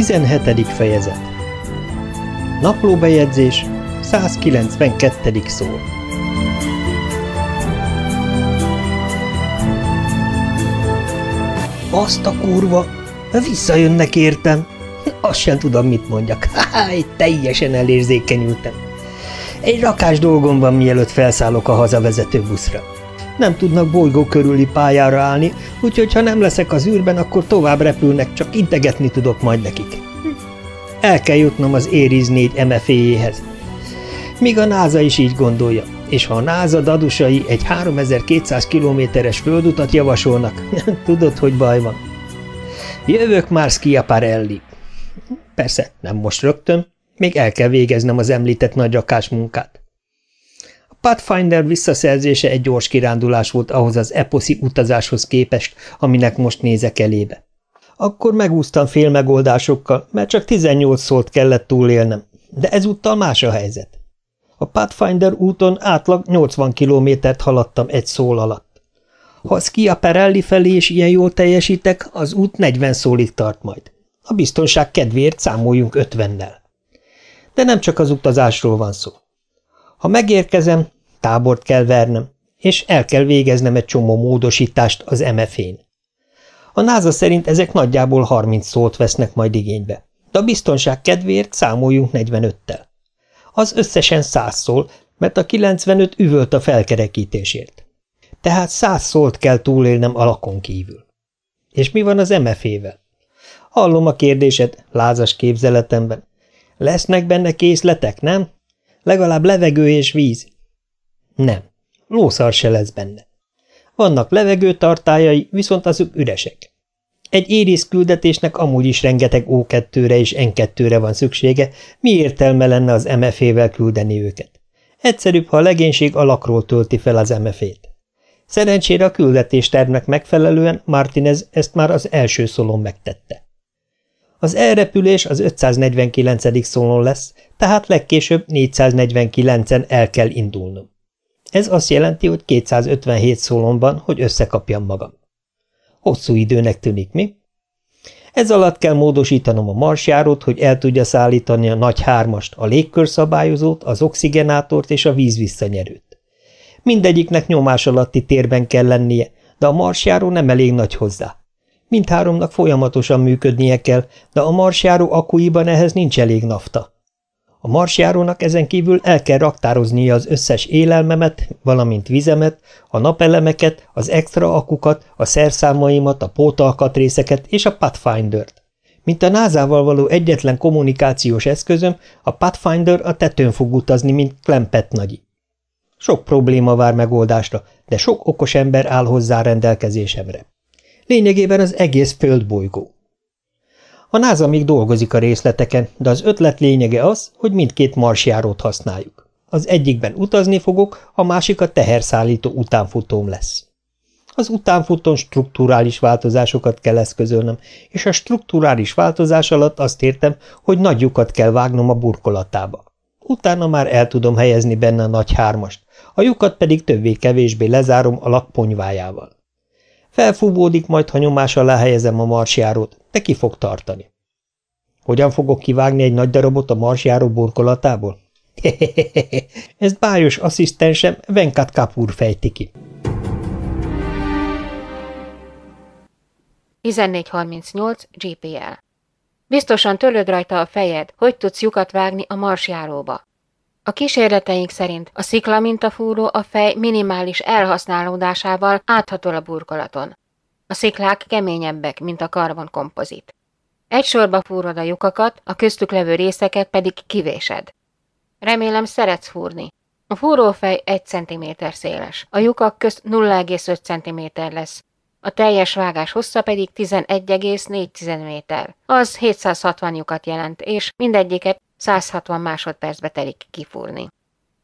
17. fejezet Naplóbejegyzés 192. szó Azt a kurva! Visszajönnek értem! Azt sem tudom, mit mondjak. Háj, teljesen elérzékenyültem. Egy rakás dolgom van, mielőtt felszállok a hazavezető buszra. Nem tudnak bolygó körüli pályára állni, úgyhogy ha nem leszek az űrben, akkor tovább repülnek, csak integetni tudok majd nekik. El kell jutnom az Ériz 4 MFE-jéhez. Míg a NASA is így gondolja, és ha a NASA dadusai egy 3200 kilométeres földutat javasolnak, tudod, hogy baj van. Jövök már Schiaparelli. Persze, nem most rögtön, még el kell végeznem az említett nagyrakás munkát. Pathfinder visszaszerzése egy gyors kirándulás volt ahhoz az eposzi utazáshoz képest, aminek most nézek elébe. Akkor megúsztam fél megoldásokkal, mert csak 18 szólt kellett túlélnem, de ezúttal más a helyzet. A Pathfinder úton átlag 80 kilométert haladtam egy szól alatt. Ha Skia Perelli felé is ilyen jól teljesítek, az út 40 szólig tart majd. A biztonság kedvéért számoljunk 50-nel. De nem csak az utazásról van szó. Ha megérkezem, tábort kell vernem, és el kell végeznem egy csomó módosítást az MF-én. A NASA szerint ezek nagyjából 30 szót vesznek majd igénybe, de a biztonság kedvéért számoljunk 45-tel. Az összesen 100 szól, mert a 95 üvölt a felkerekítésért. Tehát 100 szólt kell túlélnem alakon kívül. És mi van az MF-ével? Hallom a kérdésed, lázas képzeletemben. Lesznek benne készletek, nem? Legalább levegő és víz. Nem, lószar se lesz benne. Vannak levegőtartályai, viszont azok üresek. Egy érész küldetésnek amúgy is rengeteg O2-re és N2-re van szüksége, mi értelme lenne az MF-vel küldeni őket? Egyszerűbb, ha a legénység alakról tölti fel az MF-t. Szerencsére a küldetéstervnek megfelelően Martinez ezt már az első szolon megtette. Az elrepülés az 549. szólon lesz, tehát legkésőbb 449-en el kell indulnom. Ez azt jelenti, hogy 257 szólomban, hogy összekapjam magam. Hosszú időnek tűnik, mi? Ez alatt kell módosítanom a marsjárót, hogy el tudja szállítani a nagy hármast, a légkörszabályozót, az oxigenátort és a vízvisszanyerőt. Mindegyiknek nyomás alatti térben kell lennie, de a marsjáró nem elég nagy hozzá. Mindháromnak folyamatosan működnie kell, de a marsjáró akuiban ehhez nincs elég nafta. A marsjárónak ezen kívül el kell raktároznia az összes élelmemet, valamint vizemet, a napelemeket, az extra akukat, a szerszámaimat, a pótalkatrészeket és a Pathfinder-t. Mint a NASA-val való egyetlen kommunikációs eszközöm, a Pathfinder a tetőn fog utazni, mint Klempet nagyi. Sok probléma vár megoldásra, de sok okos ember áll hozzá rendelkezésemre. Lényegében az egész földbolygó. A NASA még dolgozik a részleteken, de az ötlet lényege az, hogy mindkét marsjárót használjuk. Az egyikben utazni fogok, a másik a teherszállító utánfutóm lesz. Az utánfutón strukturális változásokat kell eszközölnöm, és a strukturális változás alatt azt értem, hogy nagy lyukat kell vágnom a burkolatába. Utána már el tudom helyezni benne a nagy hármast, a lyukat pedig többé-kevésbé lezárom a lakponyvájával. Felfúvódik, majd ha nyomás alá helyezem a marsjárót, de ki fog tartani. Hogyan fogok kivágni egy nagy darabot a marsjáró burkolatából? Ezt bájos asszisztensem Venkat Kapur fejti ki. 1438 GPL Biztosan töröd rajta a fejed, hogy tudsz lyukat vágni a marsjáróba. A kísérleteink szerint a szikla mintafúró a fej minimális elhasználódásával áthatol a burkolaton. A sziklák keményebbek, mint a karbonkompozit. Egy sorba fúrod a lyukakat, a köztük levő részeket pedig kivésed. Remélem szeretsz fúrni. A fúrófej 1 cm széles, a lyukak közt 0,5 cm lesz, a teljes vágás hossza pedig 11,4 méter. Az 760 lyukat jelent, és mindegyiket 160 másodpercbe telik kifúrni.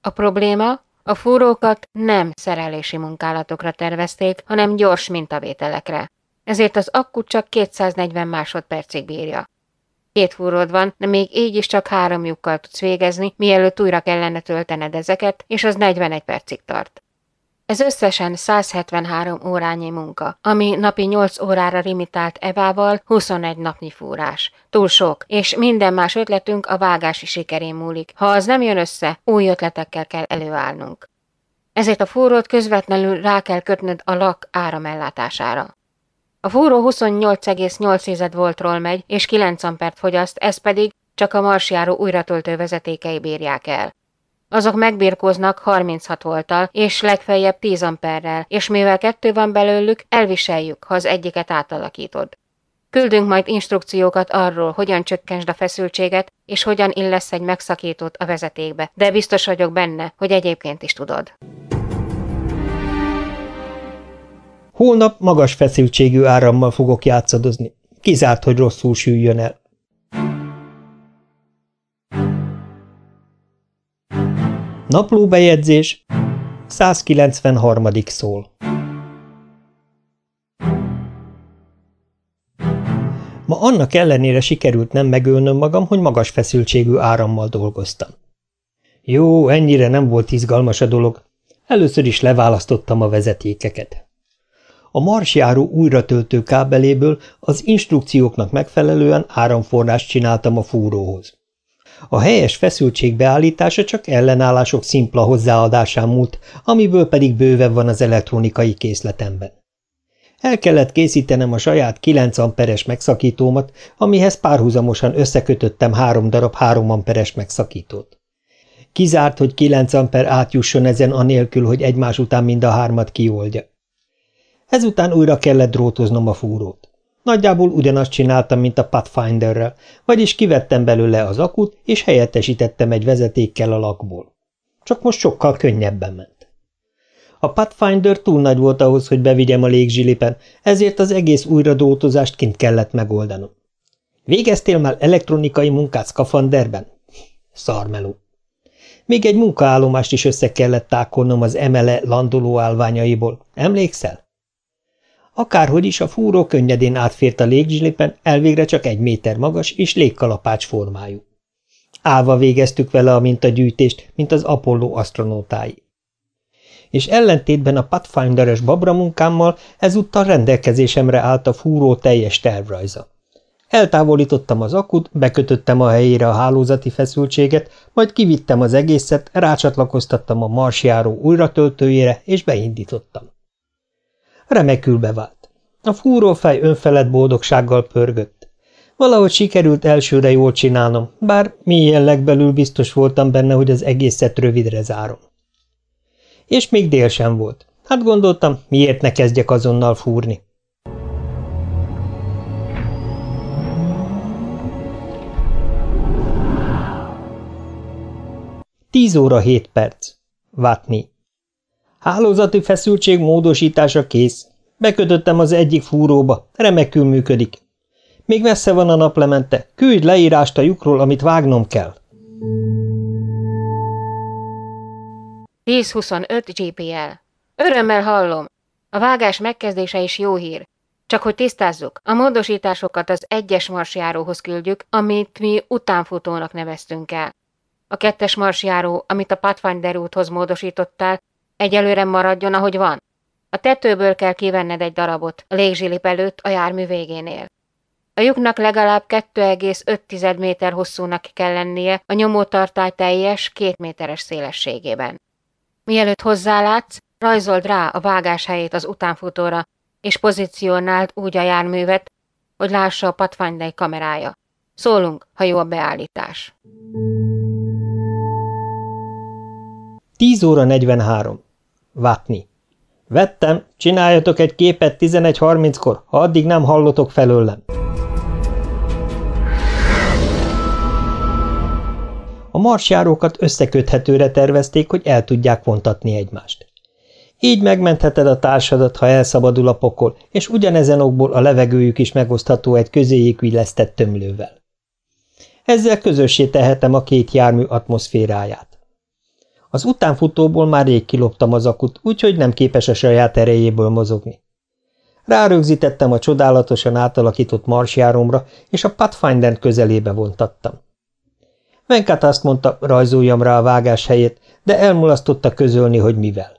A probléma, a fúrókat nem szerelési munkálatokra tervezték, hanem gyors mintavételekre. Ezért az akku csak 240 másodpercig bírja. Két fúród van, de még így is csak három lyukkal tudsz végezni, mielőtt újra kellene töltened ezeket, és az 41 percig tart. Ez összesen 173 órányi munka, ami napi 8 órára limitált Evával 21 napnyi fúrás. Túl sok, és minden más ötletünk a vágási sikerén múlik. Ha az nem jön össze, új ötletekkel kell előállnunk. Ezért a fúrót közvetlenül rá kell kötnöd a lak áramellátására. A fúró 28,8 voltról megy, és 9 ampert fogyaszt, ez pedig csak a marsjáró újratöltő vezetékei bírják el. Azok megbírkoznak 36 volttal, és legfeljebb 10 amperrel, és mivel kettő van belőlük, elviseljük, ha az egyiket átalakítod. Küldünk majd instrukciókat arról, hogyan csökkentsd a feszültséget, és hogyan illesz egy megszakítót a vezetékbe, de biztos vagyok benne, hogy egyébként is tudod. Holnap magas feszültségű árammal fogok játszadozni. Kizárt, hogy rosszul sűjjön el. Naplóbejegyzés 193. szól Ma annak ellenére sikerült nem megölnöm magam, hogy magas feszültségű árammal dolgoztam. Jó, ennyire nem volt izgalmas a dolog. Először is leválasztottam a vezetékeket. A marsjáró újratöltő kábeléből az instrukcióknak megfelelően áramforrást csináltam a fúróhoz. A helyes feszültség beállítása csak ellenállások szimpla hozzáadásán múlt, amiből pedig bővebb van az elektronikai készletemben. El kellett készítenem a saját 9 amperes megszakítómat, amihez párhuzamosan összekötöttem három darab 3 amperes megszakítót. Kizárt, hogy 9 amper átjusson ezen anélkül, hogy egymás után mind a hármat kioldja. Ezután újra kellett drótoznom a fúrót. Nagyjából ugyanazt csináltam, mint a Pathfinderrel, vagyis kivettem belőle az akut, és helyettesítettem egy vezetékkel a lakból. Csak most sokkal könnyebben ment. A Pathfinder túl nagy volt ahhoz, hogy bevigyem a légzsilipen, ezért az egész újradótozást kint kellett megoldanom. Végeztél már elektronikai munkát szkafanderben? Szarmeló. Még egy munkaállomást is össze kellett tákolnom az emele landoló állványaiból. Emlékszel? Akárhogy is a fúró könnyedén átfért a légzsilipen, elvégre csak egy méter magas és légkalapács formájú. Álva végeztük vele a mintagyűjtést, mint az Apollo asztronótái. És ellentétben a Pathfinderes babra munkámmal ezúttal rendelkezésemre állt a fúró teljes tervrajza. Eltávolítottam az akut, bekötöttem a helyére a hálózati feszültséget, majd kivittem az egészet, rácsatlakoztattam a marsjáró újratöltőjére, és beindítottam. Remekül bevált. A fúrófej önfelett boldogsággal pörgött. Valahogy sikerült elsőre jól csinálnom, bár mélyen legbelül biztos voltam benne, hogy az egészet rövidre zárom. És még dél sem volt. Hát gondoltam, miért ne kezdjek azonnal fúrni. Tíz óra hét perc. Vatni. Hálózati feszültség módosítása kész. Bekötöttem az egyik fúróba, remekül működik. Még messze van a naplemente, küldj leírást a lyukról, amit vágnom kell. 10-25 GPL. Örömmel hallom. A vágás megkezdése is jó hír. Csak hogy tisztázzuk, a módosításokat az egyes marsjáróhoz küldjük, amit mi utánfutónak neveztünk el. A kettes marsjáró, amit a Pathfinder úthoz módosítottál, Egyelőre maradjon, ahogy van. A tetőből kell kivenned egy darabot, a légzsilip előtt a jármű végénél. A lyuknak legalább 2,5 méter hosszúnak kell lennie, a nyomótartály teljes, két méteres szélességében. Mielőtt hozzálátsz, rajzold rá a vágás helyét az utánfutóra, és pozícionáld úgy a járművet, hogy lássa a Pathfinder kamerája. Szólunk, ha jó a beállítás. 10 óra 43. Vatni. Vettem, csináljatok egy képet 11.30-kor, ha addig nem hallotok felőlem. A marsjárókat összeköthetőre tervezték, hogy el tudják vontatni egymást. Így megmentheted a társadat, ha elszabadul a pokol, és ugyanezen okból a levegőjük is megosztható egy közéjük illesztett tömlővel. Ezzel közössé tehetem a két jármű atmoszféráját. Az utánfutóból már rég kiloptam az akut, úgyhogy nem képes a saját erejéből mozogni. Rárögzítettem a csodálatosan átalakított marsjáromra, és a Pathfinder közelébe vontattam. Venkat azt mondta, rajzoljam rá a vágás helyét, de elmulasztotta közölni, hogy mivel.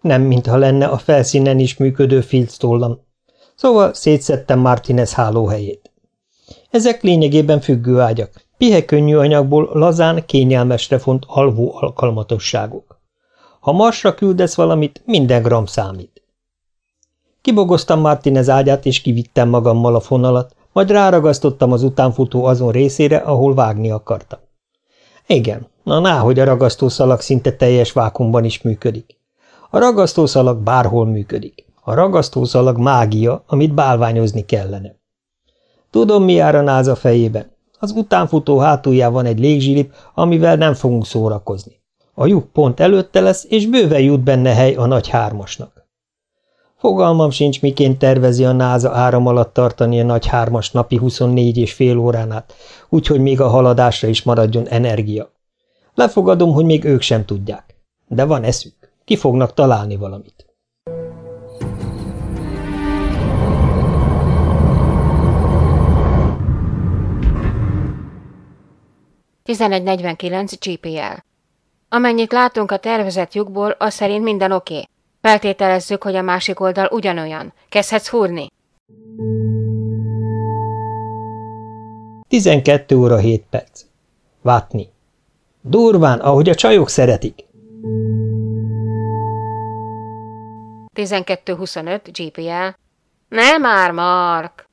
nem mintha lenne a felszínen is működő filctollam. Szóval szétszedtem Martinez hálóhelyét. Ezek lényegében függő ágyak, pihekönnyű anyagból lazán, kényelmesre font alvó alkalmatosságok. Ha marsra küldesz valamit, minden gram számít. Kibogoztam Martinez ágyát, és kivittem magammal a fonalat, majd ráragasztottam az utánfutó azon részére, ahol vágni akartam. Igen, na ná, hogy a ragasztószalag szinte teljes vákumban is működik. A ragasztószalag bárhol működik. A ragasztószalag mágia, amit bálványozni kellene. Tudom, mi jár a náza fejében. Az utánfutó hátulján egy légzsilip, amivel nem fogunk szórakozni. A lyuk pont előtte lesz, és bőven jut benne hely a nagy hármasnak. Fogalmam sincs, miként tervezi a náza áram alatt tartani a nagy hármas napi 24 és fél órán át, úgyhogy még a haladásra is maradjon energia. Lefogadom, hogy még ők sem tudják. De van eszük. Ki fognak találni valamit. Tizenegy GPL Amennyit látunk a tervezett lyukból, az szerint minden oké. Okay. Feltételezzük, hogy a másik oldal ugyanolyan. Kezdhetsz húrni? 12 óra 7 perc. Vátni. Durván, ahogy a csajok szeretik. 12.25 GPL. Nem már, Mark!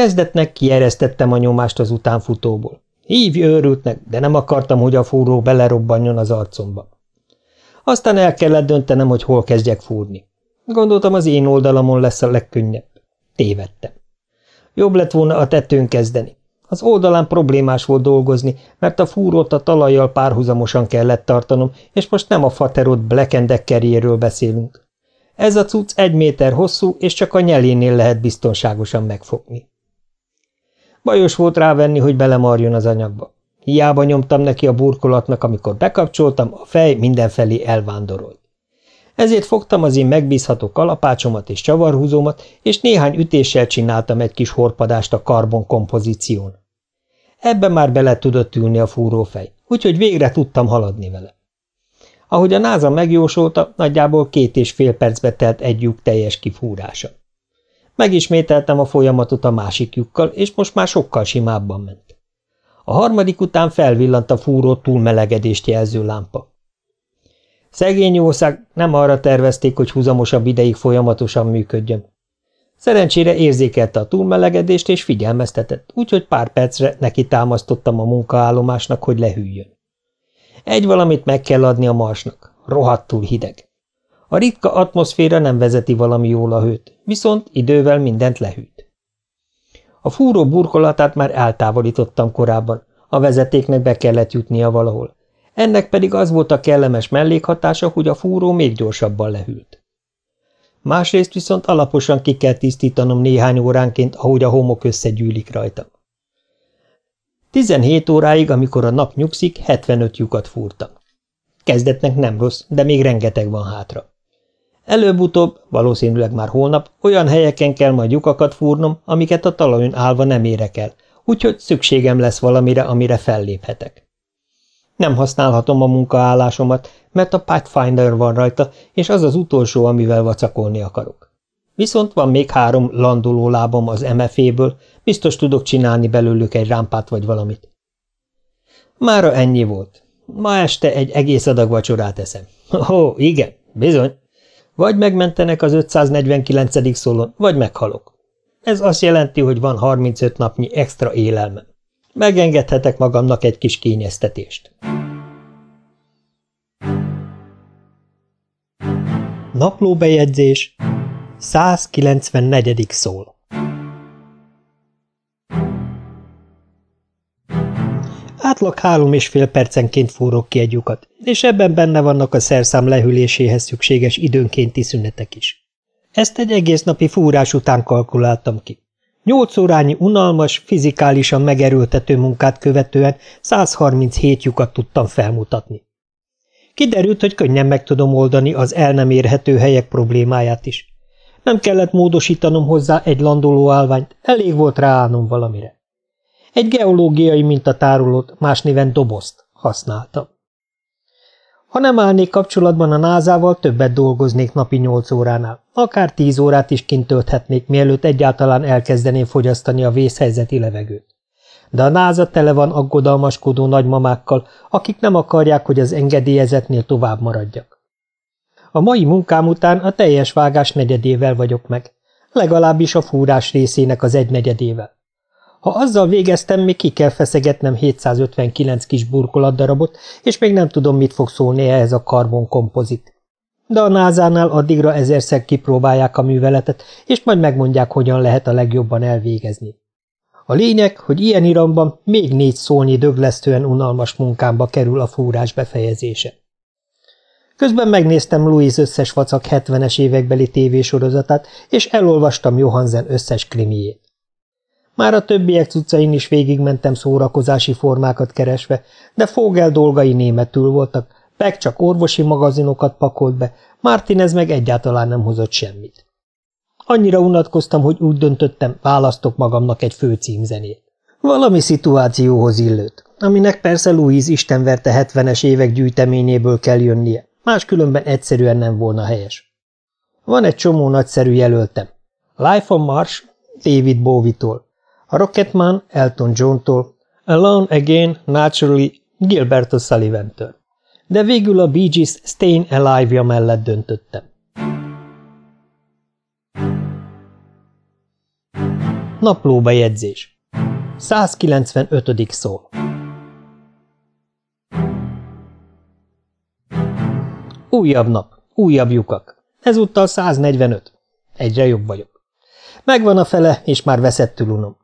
Kezdetnek kieresztettem a nyomást az utánfutóból. Hívj őrültnek, de nem akartam, hogy a fúró belerobbanjon az arcomba. Aztán el kellett döntenem, hogy hol kezdjek fúrni. Gondoltam, az én oldalamon lesz a legkönnyebb. Tévedtem. Jobb lett volna a tetőn kezdeni. Az oldalán problémás volt dolgozni, mert a fúrót a talajjal párhuzamosan kellett tartanom, és most nem a faterot Black Deckerjéről beszélünk. Ez a cucc egy méter hosszú, és csak a nyelénél lehet biztonságosan megfogni. Bajos volt rávenni, hogy belemarjon az anyagba. Hiába nyomtam neki a burkolatnak, amikor bekapcsoltam, a fej mindenfelé elvándorolt. Ezért fogtam az én megbízható kalapácsomat és csavarhúzómat, és néhány ütéssel csináltam egy kis horpadást a karbon kompozíción. Ebben már bele tudott ülni a fúrófej, úgyhogy végre tudtam haladni vele. Ahogy a náza megjósolta, nagyjából két és fél percbe telt egy lyuk teljes kifúrása. Megismételtem a folyamatot a másik lyukkal, és most már sokkal simábban ment. A harmadik után felvillant a fúró túlmelegedést jelző lámpa. Szegény ország nem arra tervezték, hogy húzamosabb ideig folyamatosan működjön. Szerencsére érzékelte a túlmelegedést és figyelmeztetett, úgyhogy pár percre neki támasztottam a munkaállomásnak, hogy lehűljön. Egy valamit meg kell adni a marsnak, rohadtul hideg. A ritka atmoszféra nem vezeti valami jól a hőt, viszont idővel mindent lehűt. A fúró burkolatát már eltávolítottam korábban, a vezetéknek be kellett jutnia valahol. Ennek pedig az volt a kellemes mellékhatása, hogy a fúró még gyorsabban lehűlt. Másrészt viszont alaposan ki kell tisztítanom néhány óránként, ahogy a homok összegyűlik rajta. 17 óráig, amikor a nap nyugszik, 75 lyukat fúrtam. Kezdetnek nem rossz, de még rengeteg van hátra. Előbb-utóbb, valószínűleg már holnap, olyan helyeken kell majd lyukakat fúrnom, amiket a talajon állva nem érek el, úgyhogy szükségem lesz valamire, amire felléphetek. Nem használhatom a munkaállásomat, mert a Pathfinder van rajta, és az az utolsó, amivel vacakolni akarok. Viszont van még három landoló lábam az MFA-ből, biztos tudok csinálni belőlük egy rámpát vagy valamit. Mára ennyi volt. Ma este egy egész adag vacsorát eszem. Ó, igen, bizony. Vagy megmentenek az 549. szólon, vagy meghalok. Ez azt jelenti, hogy van 35 napnyi extra élelmem. Megengedhetek magamnak egy kis kényeztetést. Naplóbejegyzés 194. szól Átlag három és fél percenként fúrok ki egy lyukat, és ebben benne vannak a szerszám lehűléséhez szükséges időnkénti szünetek is. Ezt egy egész napi fúrás után kalkuláltam ki. Nyolc órányi unalmas, fizikálisan megerőltető munkát követően 137 lyukat tudtam felmutatni. Kiderült, hogy könnyen meg tudom oldani az el nem érhető helyek problémáját is. Nem kellett módosítanom hozzá egy landoló állványt, elég volt ráállnom valamire. Egy geológiai mintatárolót, más néven dobozt használtam. Ha nem állnék kapcsolatban a názával, többet dolgoznék napi nyolc óránál. Akár tíz órát is kint tölthetnék, mielőtt egyáltalán elkezdeném fogyasztani a vészhelyzeti levegőt. De a náza tele van aggodalmaskodó nagymamákkal, akik nem akarják, hogy az engedélyezetnél tovább maradjak. A mai munkám után a teljes vágás negyedével vagyok meg, legalábbis a fúrás részének az egynegyedével. Ha azzal végeztem, még ki kell feszegetnem 759 kis burkolatdarabot, és még nem tudom, mit fog szólni ehhez a karbonkompozit. De a názánál addigra ezerszer kipróbálják a műveletet, és majd megmondják, hogyan lehet a legjobban elvégezni. A lényeg, hogy ilyen iramban még négy szólnyi döglesztően unalmas munkámba kerül a fúrás befejezése. Közben megnéztem Louis összes vacak 70-es évekbeli tévésorozatát, és elolvastam Johansen összes krimiét. Már a többiek cuccain is végigmentem szórakozási formákat keresve, de Fogel dolgai németül voltak, Peck csak orvosi magazinokat pakolt be, Martinez meg egyáltalán nem hozott semmit. Annyira unatkoztam, hogy úgy döntöttem, választok magamnak egy főcímzenét. Valami szituációhoz illőt, aminek persze Louise istenverte 70-es évek gyűjteményéből kell jönnie, máskülönben egyszerűen nem volna helyes. Van egy csomó nagyszerű jelöltem. Life on Mars, David Bowie-tól, a Rocketman Elton John-tól, Alone Again Naturally Gilbert O'Sullivan-től. De végül a Bee Gees Staying Alive-ja mellett döntöttem. Naplóbejegyzés 195. szó Újabb nap, újabb lyukak. Ezúttal 145. Egyre jobb vagyok. Megvan a fele, és már veszettül unom.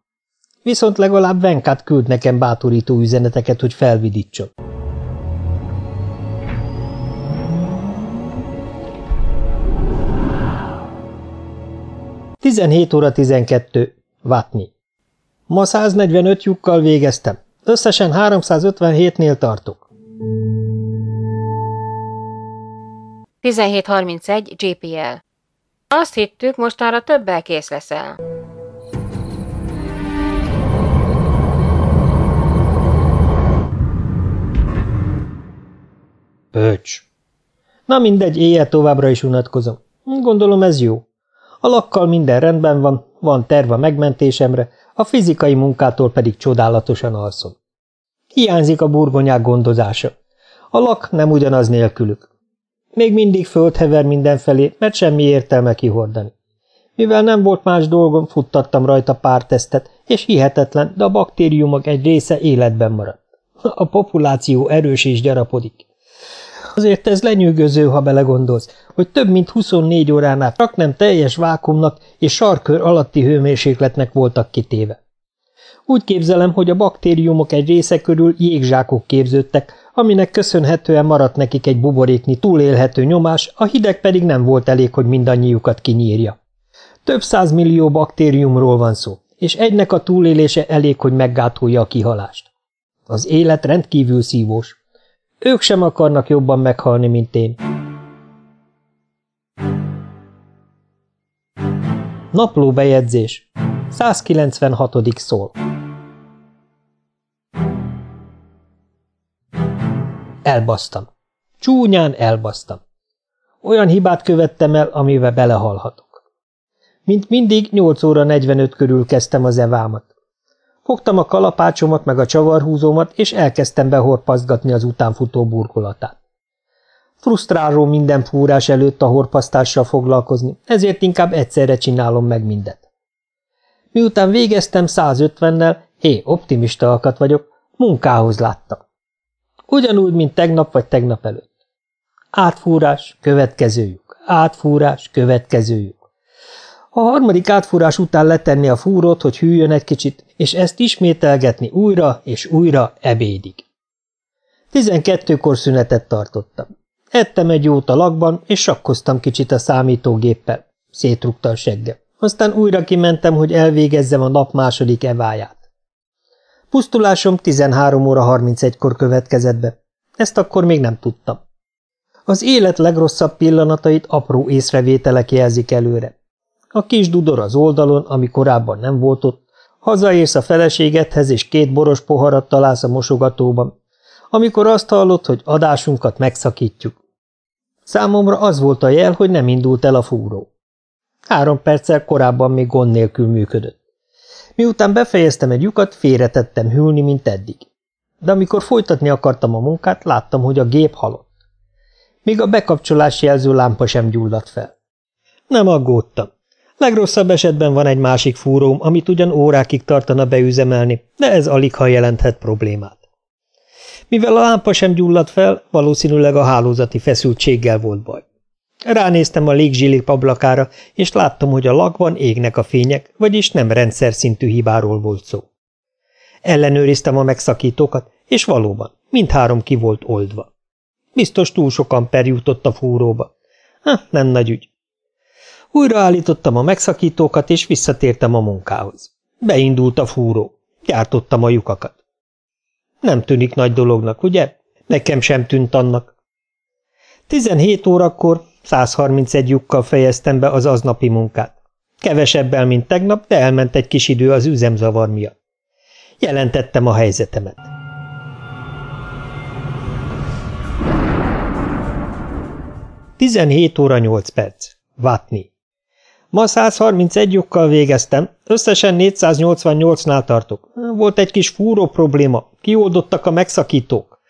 Viszont legalább Venkát küld nekem bátorító üzeneteket, hogy felvidítson. Tizenhét óra tizenkettő. Vatnyi. Ma 145 lyukkal végeztem. Összesen 357-nél tartok. 1731 GPL. Azt hittük, mostanra többel kész leszel. Pöcs. Na mindegy, éjjel továbbra is unatkozom. Gondolom ez jó. A lakkal minden rendben van, van terv a megmentésemre, a fizikai munkától pedig csodálatosan alszom. Hiányzik a burgonyák gondozása. A lak nem ugyanaz nélkülük. Még mindig földhever mindenfelé, mert semmi értelme kihordani. Mivel nem volt más dolgom, futtattam rajta pár tesztet, és hihetetlen, de a baktériumok egy része életben maradt. A populáció erős és gyarapodik. Azért ez lenyűgöző, ha belegondolsz, hogy több mint 24 óránál csak nem teljes vákumnak és sarkör alatti hőmérsékletnek voltak kitéve. Úgy képzelem, hogy a baktériumok egy része körül jégzsákok képződtek, aminek köszönhetően maradt nekik egy buboréknyi túlélhető nyomás, a hideg pedig nem volt elég, hogy mindannyiukat kinyírja. Több százmillió baktériumról van szó, és egynek a túlélése elég, hogy meggátolja a kihalást. Az élet rendkívül szívós. Ők sem akarnak jobban meghalni, mint én. Napló bejegyzés 196. szól Elbasztam. Csúnyán elbasztam. Olyan hibát követtem el, amivel belehalhatok. Mint mindig, 8 óra 45 körül kezdtem az evámat. Fogtam a kalapácsomat meg a csavarhúzómat, és elkezdtem behorpaszgatni az utánfutó burkolatát. Frusztráló minden fúrás előtt a horpasztással foglalkozni, ezért inkább egyszerre csinálom meg mindet. Miután végeztem 150-nel, hé, optimista alkat vagyok, munkához láttam. Ugyanúgy, mint tegnap vagy tegnap előtt. Átfúrás, következőjük, átfúrás, következőjük. A harmadik átfúrás után letenni a fúrót, hogy hűljön egy kicsit, és ezt ismételgetni újra és újra ebédig. Tizenkettőkor szünetet tartottam. Ettem egy jót a lakban, és sakkoztam kicsit a számítógéppel. Szétrugta a seggem. Aztán újra kimentem, hogy elvégezzem a nap második eváját. Pusztulásom 13 óra 31-kor következett be. Ezt akkor még nem tudtam. Az élet legrosszabb pillanatait apró észrevételek jelzik előre. A kis dudor az oldalon, ami korábban nem volt ott, Hazaérsz a feleségedhez, és két boros poharat találsz a mosogatóban, amikor azt hallott, hogy adásunkat megszakítjuk. Számomra az volt a jel, hogy nem indult el a fúró. Három perccel korábban még gond nélkül működött. Miután befejeztem egy lyukat, félretettem hűlni, mint eddig. De amikor folytatni akartam a munkát, láttam, hogy a gép halott. Még a bekapcsolási jelző lámpa sem gyulladt fel. Nem aggódtam. Legrosszabb esetben van egy másik fúróm, amit ugyan órákig tartana beüzemelni, de ez alig ha jelenthet problémát. Mivel a lámpa sem gyulladt fel, valószínűleg a hálózati feszültséggel volt baj. Ránéztem a légzsilik ablakára, és láttam, hogy a lakban égnek a fények, vagyis nem rendszer szintű hibáról volt szó. Ellenőriztem a megszakítókat, és valóban, mindhárom ki volt oldva. Biztos túl sokan per jutott a fúróba. Ha, nem nagy ügy. Újraállítottam a megszakítókat, és visszatértem a munkához. Beindult a fúró. Gyártottam a lyukakat. Nem tűnik nagy dolognak, ugye? Nekem sem tűnt annak. 17 órakor 131 lyukkal fejeztem be az aznapi munkát. Kevesebbel, mint tegnap, de elment egy kis idő az üzemzavar miatt. Jelentettem a helyzetemet. Tizenhét óra nyolc perc. Vatni. Ma 131 lyukkal végeztem, összesen 488-nál tartok. Volt egy kis fúró probléma, kioldottak a megszakítók.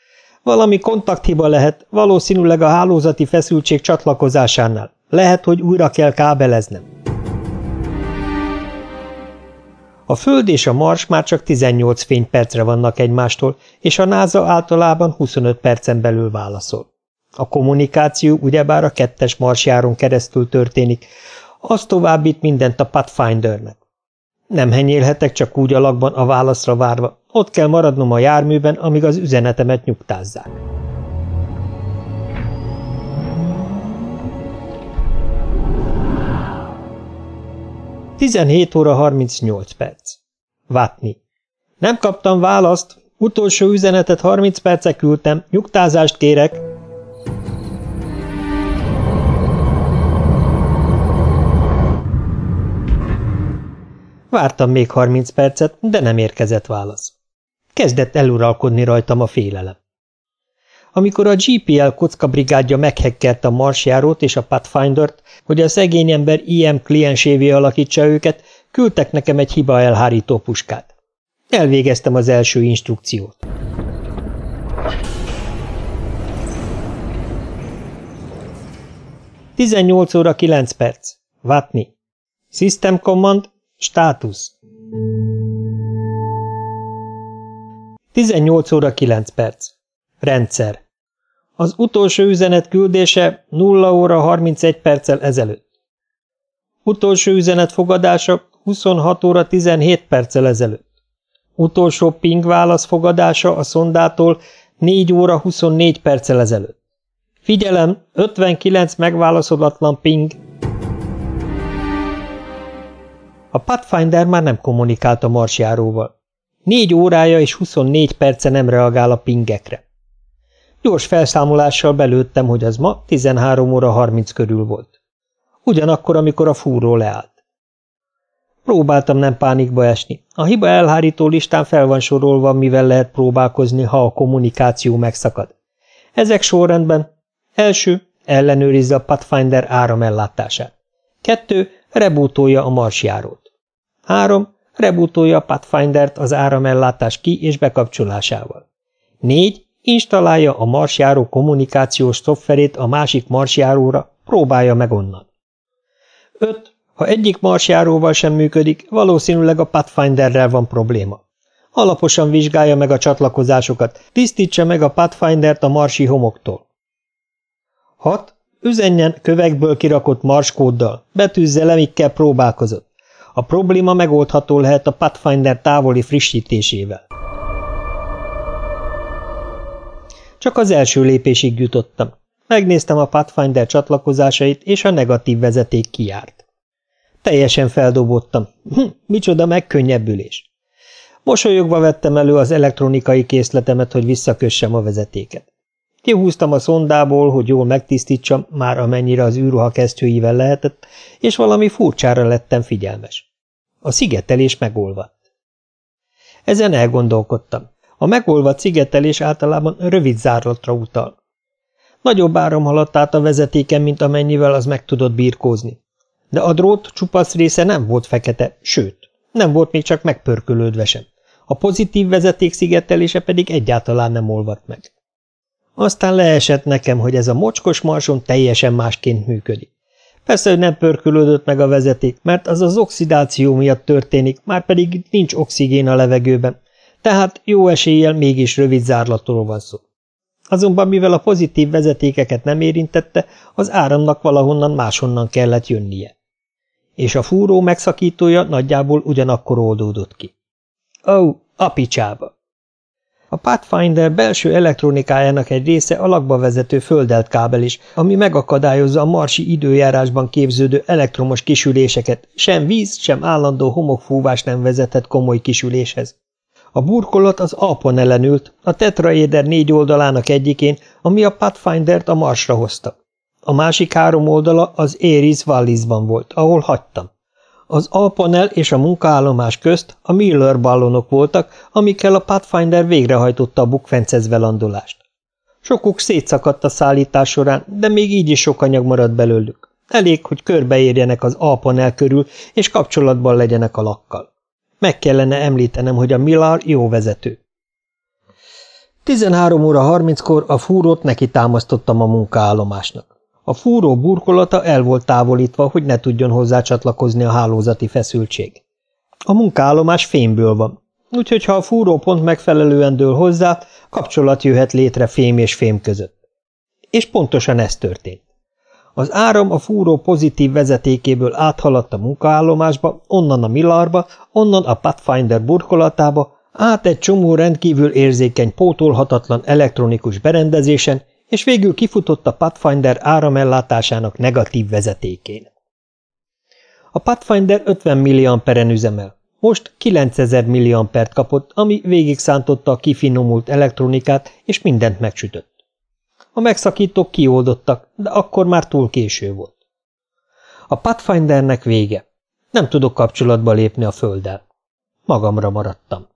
Valami kontakthiba lehet, valószínűleg a hálózati feszültség csatlakozásánál. Lehet, hogy újra kell kábeleznem. A Föld és a Mars már csak 18 fénypercre vannak egymástól, és a NASA általában 25 percen belül válaszol. A kommunikáció ugyebár a kettes marsjáron keresztül történik, az továbbít mindent a Pathfindernek. Nem henyélhetek csak úgy alakban a válaszra várva, ott kell maradnom a járműben, amíg az üzenetemet nyugtázzák. Tizenhét óra 38 perc. Vátni. Nem kaptam választ. Utolsó üzenetet 30 perce küldtem. Nyugtázást kérek. Vártam még 30 percet, de nem érkezett válasz. Kezdett eluralkodni rajtam a félelem. Amikor a GPL kockabrigádja meghekkert a marsjárót és a Pathfinder-t, hogy a szegény ember IM kliensévé alakítsa őket, küldtek nekem egy hiba elhárító puskát. Elvégeztem az első instrukciót. Tizennyolc óra kilenc perc. Vatni. System Command. Státusz. 18 óra 9 perc. Rendszer. Az utolsó üzenet küldése 0 óra 31 perccel ezelőtt. Utolsó üzenet fogadása 26 óra 17 perccel ezelőtt. Utolsó ping válasz fogadása a szondától 4 óra 24 perccel ezelőtt. Figyelem, 59 megválaszolatlan ping. A Pathfinder már nem kommunikált a marsjáróval. Négy órája és 24 perce nem reagál a pingekre. Gyors felszámolással belőttem, hogy az ma 13 óra 30 körül volt. Ugyanakkor, amikor a fúró leállt. Próbáltam nem pánikba esni. A hiba elhárító listán fel van sorolva, mivel lehet próbálkozni, ha a kommunikáció megszakad. Ezek sorrendben. Első, ellenőrizze a Pathfinder áramellátását. Kettő, rebootolja a marsjárót. Három, rebootolja a Pathfinder-t az áramellátás ki- és bekapcsolásával. Négy, installálja a marsjáró kommunikációs szoftverét a másik marsjáróra, próbálja meg onnan. Öt, ha egyik marsjáróval sem működik, valószínűleg a Pathfinderrel van probléma. Alaposan vizsgálja meg a csatlakozásokat, tisztítsa meg a Pathfindert a marsi homoktól. 6. Üzenjen kövekből kirakott marskóddal, betűzze le, mikkel próbálkozott. A probléma megoldható lehet a Pathfinder távoli frissítésével. Csak az első lépésig jutottam. Megnéztem a Pathfinder csatlakozásait, és a negatív vezeték kiárt. Teljesen feldobottam. Hm, micsoda megkönnyebbülés. Mosolyogva vettem elő az elektronikai készletemet, hogy visszakössem a vezetéket. Kihúztam a szondából, hogy jól megtisztítsam, már amennyire az űrruha kesztyűivel lehetett, és valami furcsára lettem figyelmes. A szigetelés megolvadt. Ezen elgondolkodtam. A megolvadt szigetelés általában rövid zárlatra utal. Nagyobb áram haladt át a vezetéken, mint amennyivel az meg tudott birkózni. De a drót csupasz része nem volt fekete, sőt, nem volt még csak megpörkölődve sem. A pozitív vezeték szigetelése pedig egyáltalán nem olvadt meg. Aztán leesett nekem, hogy ez a mocskos marson teljesen másként működik. Persze, hogy nem pörkölődött meg a vezeték, mert az az oxidáció miatt történik, már pedig nincs oxigén a levegőben, tehát jó eséllyel mégis rövid zárlatról van szó. Azonban mivel a pozitív vezetékeket nem érintette, az áramnak valahonnan máshonnan kellett jönnie. És a fúró megszakítója nagyjából ugyanakkor oldódott ki. Ó, oh, a picsába! A Pathfinder belső elektronikájának egy része alakba vezető földelt kábel is, ami megakadályozza a marsi időjárásban képződő elektromos kisüléseket, sem víz, sem állandó homokfúvás nem vezethet komoly kisüléshez. A burkolat az A-panelen ült, a tetraéder négy oldalának egyikén, ami a Pathfinder-t a marsra hozta. A másik három oldala az Ares Vallisban volt, ahol hagytam. Az A-panel és a munkaállomás közt a Miller ballonok voltak, amikkel a Pathfinder végrehajtotta a bukfencezve landolást. Sokuk szétszakadt a szállítás során, de még így is sok anyag maradt belőlük. Elég, hogy körbeérjenek az A-panel körül, és kapcsolatban legyenek a lakkal. Meg kellene említenem, hogy a Miller jó vezető. 13 óra 30-kor a fúrót neki támasztottam a munkaállomásnak. A fúró burkolata el volt távolítva, hogy ne tudjon hozzá csatlakozni a hálózati feszültség. A munkállomás fémből van, úgyhogy ha a fúró pont megfelelően dől hozzá, kapcsolat jöhet létre fém és fém között. És pontosan ez történt. Az áram a fúró pozitív vezetékéből áthaladt a munkaállomásba, onnan a Millarba, onnan a Pathfinder burkolatába, át egy csomó rendkívül érzékeny, pótolhatatlan elektronikus berendezésen, és végül kifutott a Pathfinder áramellátásának negatív vezetékén. A Pathfinder 50 milliamperen üzemel. Most 9000 milliampert kapott, ami végig szántotta a kifinomult elektronikát, és mindent megsütött. A megszakítók kioldottak, de akkor már túl késő volt. A Pathfindernek vége. Nem tudok kapcsolatba lépni a földdel. Magamra maradtam.